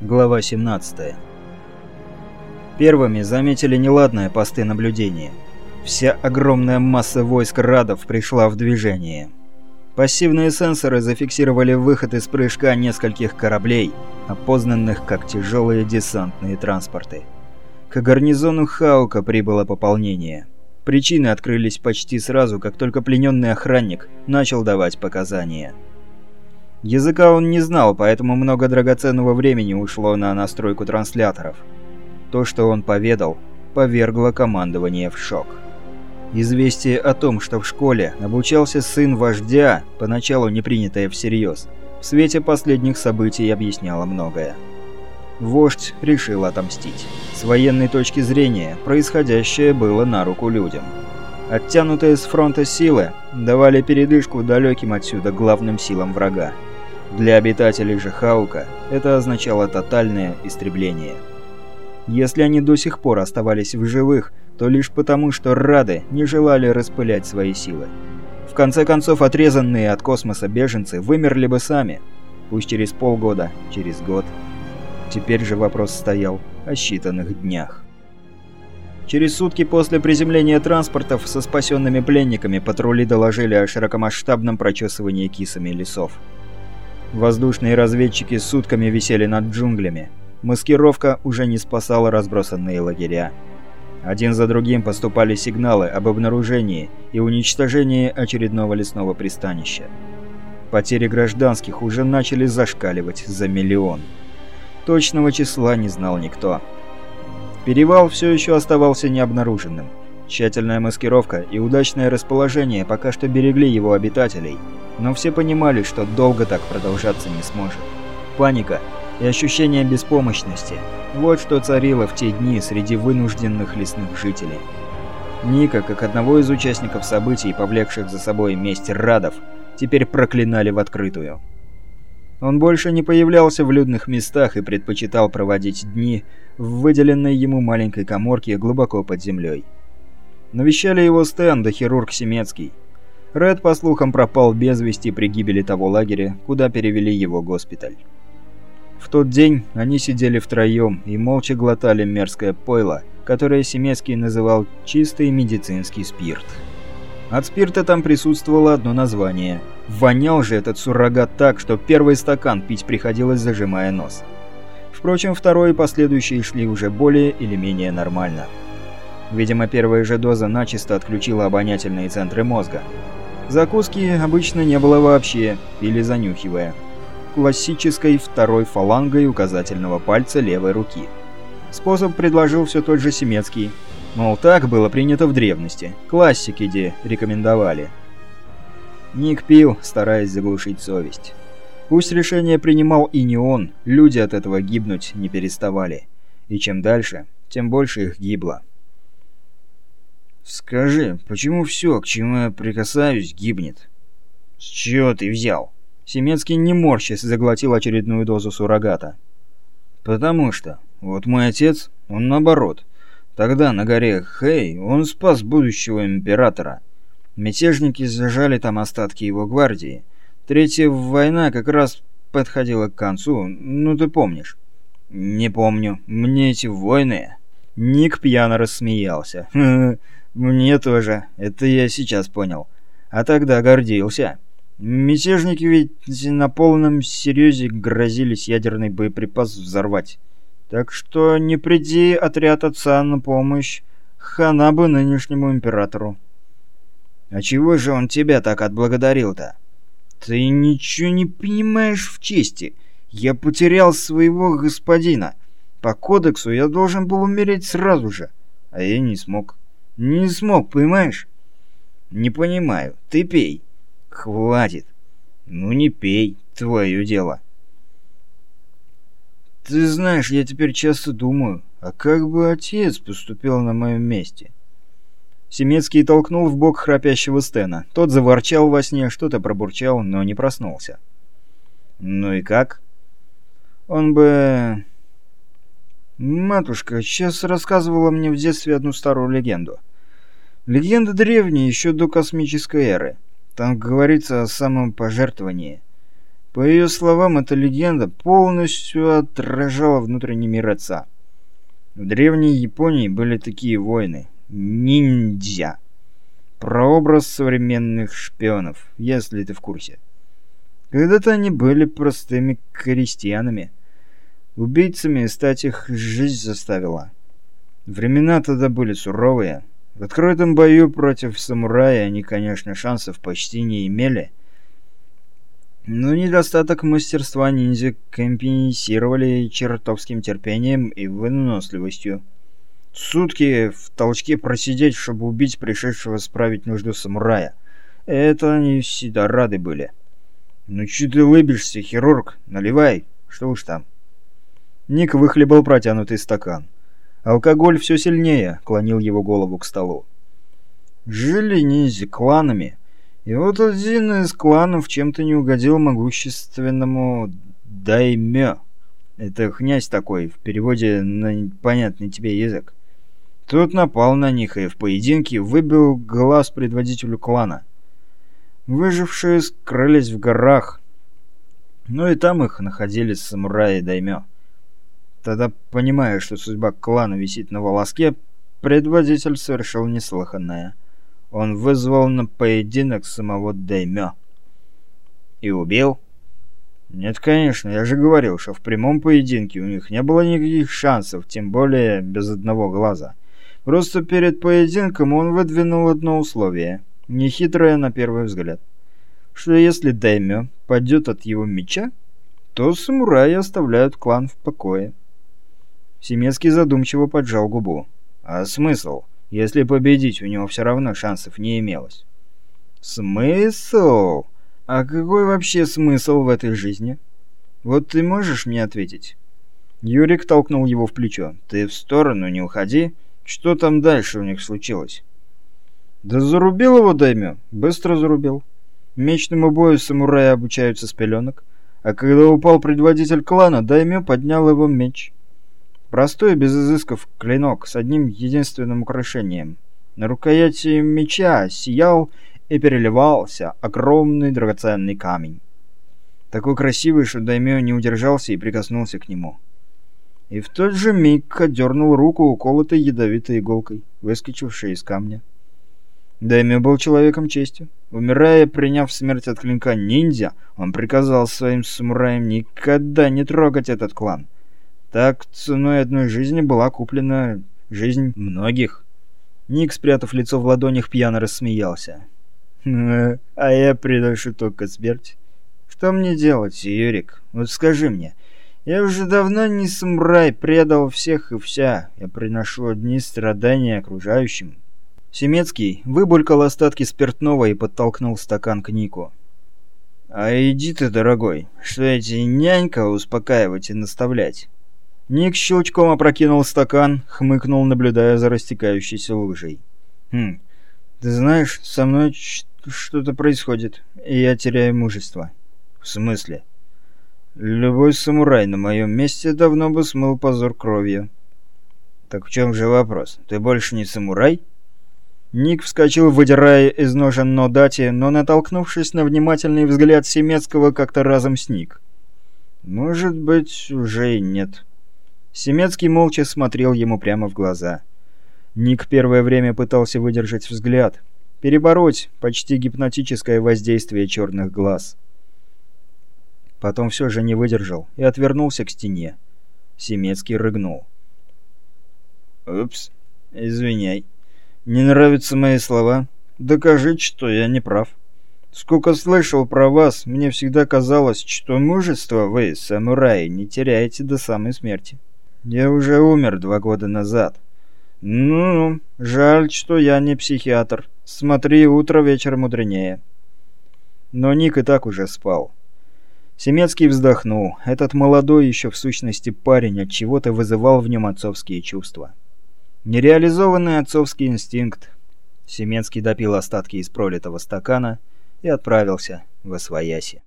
Глава 17. Первыми заметили неладное посты наблюдения. Вся огромная масса войск радов пришла в движение. Пассивные сенсоры зафиксировали выход из прыжка нескольких кораблей, опознанных как тяжелые десантные транспорты. К гарнизону Хаука прибыло пополнение. Причины открылись почти сразу, как только плененный охранник начал давать показания. Языка он не знал, поэтому много драгоценного времени ушло на настройку трансляторов. То, что он поведал, повергло командование в шок. Известие о том, что в школе обучался сын вождя, поначалу не принятое всерьез, в свете последних событий объясняло многое. Вождь решил отомстить. С военной точки зрения, происходящее было на руку людям. Оттянутые с фронта силы давали передышку далеким отсюда главным силам врага. Для обитателей же Хаука это означало тотальное истребление. Если они до сих пор оставались в живых, то лишь потому, что Рады не желали распылять свои силы. В конце концов, отрезанные от космоса беженцы вымерли бы сами, пусть через полгода, через год. Теперь же вопрос стоял о считанных днях. Через сутки после приземления транспортов со спасенными пленниками патрули доложили о широкомасштабном прочесывании кисами лесов. Воздушные разведчики сутками висели над джунглями. Маскировка уже не спасала разбросанные лагеря. Один за другим поступали сигналы об обнаружении и уничтожении очередного лесного пристанища. Потери гражданских уже начали зашкаливать за миллион. Точного числа не знал никто. Перевал все еще оставался необнаруженным. Тщательная маскировка и удачное расположение пока что берегли его обитателей, но все понимали, что долго так продолжаться не сможет. Паника и ощущение беспомощности – вот что царило в те дни среди вынужденных лесных жителей. Ника, как одного из участников событий, повлекших за собой месть радов, теперь проклинали в открытую. Он больше не появлялся в людных местах и предпочитал проводить дни в выделенной ему маленькой коморке глубоко под землей. Навещали его Стэн хирург Семецкий. Ред, по слухам, пропал без вести при гибели того лагеря, куда перевели его госпиталь. В тот день они сидели втроем и молча глотали мерзкое пойло, которое Семецкий называл «чистый медицинский спирт». От спирта там присутствовало одно название. Вонял же этот суррогат так, что первый стакан пить приходилось, зажимая нос. Впрочем, второй и последующие шли уже более или менее нормально. Видимо, первая же доза начисто отключила обонятельные центры мозга. Закуски обычно не было вообще, или занюхивая. Классической второй фалангой указательного пальца левой руки. Способ предложил все тот же Семецкий. Мол, так было принято в древности. Классики где рекомендовали. Ник пил, стараясь заглушить совесть. Пусть решение принимал и не он, люди от этого гибнуть не переставали. И чем дальше, тем больше их гибло. «Скажи, почему все, к чему я прикасаюсь, гибнет?» «С чего ты взял?» Семецкий не морщись заглотил очередную дозу суррогата. «Потому что, вот мой отец, он наоборот. Тогда на горе Хэй он спас будущего императора. Мятежники зажали там остатки его гвардии. Третья война как раз подходила к концу, ну ты помнишь?» «Не помню. Мне эти войны...» Ник пьяно рассмеялся. Мне тоже. Это я сейчас понял. А тогда гордился. Мятежники ведь на полном серьезе грозились ядерный боеприпас взорвать. Так что не приди отряд отца на помощь, хана бы нынешнему императору. А чего же он тебя так отблагодарил-то? Ты ничего не понимаешь в чести. Я потерял своего господина. По кодексу я должен был умереть сразу же, а я не смог. Не смог, понимаешь? Не понимаю. Ты пей. Хватит. Ну не пей, твое дело. Ты знаешь, я теперь часто думаю, а как бы отец поступил на моем месте? Семецкий толкнул в бок храпящего Стена. Тот заворчал во сне, что-то пробурчал, но не проснулся. Ну и как? Он бы... Матушка сейчас рассказывала мне в детстве одну старую легенду. Легенда древняя, еще до космической эры. Там говорится о самом пожертвовании. По ее словам, эта легенда полностью отражала внутренний мир отца. В древней Японии были такие войны – ниндзя. Прообраз современных шпионов, если ты в курсе. Когда-то они были простыми крестьянами. Убийцами стать их жизнь заставила. Времена тогда были суровые. В открытом бою против самурая они, конечно, шансов почти не имели. Но недостаток мастерства ниндзя компенсировали чертовским терпением и выносливостью. Сутки в толчке просидеть, чтобы убить пришедшего справить нужду самурая. Это они всегда рады были. «Ну че ты лыбишься, хирург? Наливай, что уж там». Ник выхлебал протянутый стакан. Алкоголь все сильнее клонил его голову к столу. Жили ниндзя кланами, и вот один из кланов чем-то не угодил могущественному даймё. Это князь такой, в переводе на понятный тебе язык. Тот напал на них и в поединке выбил глаз предводителю клана. Выжившие скрылись в горах, ну и там их находили самураи даймё. Тогда, понимая, что судьба клана висит на волоске, предводитель совершил неслыханное. Он вызвал на поединок самого Даймё. И убил? Нет, конечно, я же говорил, что в прямом поединке у них не было никаких шансов, тем более без одного глаза. Просто перед поединком он выдвинул одно условие, нехитрое на первый взгляд. Что если Даймё падет от его меча, то самураи оставляют клан в покое. Семецкий задумчиво поджал губу. «А смысл, если победить у него все равно шансов не имелось?» «Смысл? А какой вообще смысл в этой жизни? Вот ты можешь мне ответить?» Юрик толкнул его в плечо. «Ты в сторону не уходи. Что там дальше у них случилось?» «Да зарубил его Даймё. Быстро зарубил. Мечному бою самураи обучаются с пеленок. А когда упал предводитель клана, Даймё поднял его меч». Простой, без изысков, клинок с одним единственным украшением. На рукояти меча сиял и переливался огромный драгоценный камень. Такой красивый, что Даймё не удержался и прикоснулся к нему. И в тот же миг отдернул руку, уколотой ядовитой иголкой, выскочившей из камня. Даймё был человеком чести. Умирая, приняв смерть от клинка ниндзя, он приказал своим самураям никогда не трогать этот клан — так ценой одной жизни была куплена жизнь многих. Ник, спрятав лицо в ладонях, пьяно рассмеялся. «А я приношу только смерть. Что мне делать, Юрик? Вот скажи мне. Я уже давно не самурай, предал всех и вся. Я приношу одни страдания окружающим». Семецкий выбулькал остатки спиртного и подтолкнул стакан к Нику. «А иди ты, дорогой, что эти нянька успокаивать и наставлять?» Ник щелчком опрокинул стакан, хмыкнул, наблюдая за растекающейся лужей. «Хм, ты знаешь, со мной что-то происходит, и я теряю мужество». «В смысле?» «Любой самурай на моем месте давно бы смыл позор кровью». «Так в чем же вопрос? Ты больше не самурай?» Ник вскочил, выдирая из ножен Нодати, но, натолкнувшись на внимательный взгляд Семецкого, как-то разом сник. «Может быть, уже и нет». Семецкий молча смотрел ему прямо в глаза. Ник первое время пытался выдержать взгляд, перебороть почти гипнотическое воздействие черных глаз. Потом все же не выдержал и отвернулся к стене. Семецкий рыгнул. «Упс, извиняй. Не нравятся мои слова? Докажи, что я не прав. Сколько слышал про вас, мне всегда казалось, что мужество вы, самураи, не теряете до самой смерти». Я уже умер два года назад. Ну, жаль, что я не психиатр. Смотри, утро вечер мудренее. Но Ник и так уже спал. Семецкий вздохнул. Этот молодой еще в сущности парень от чего-то вызывал в нем отцовские чувства. Нереализованный отцовский инстинкт. Семецкий допил остатки из пролитого стакана и отправился в Освояси.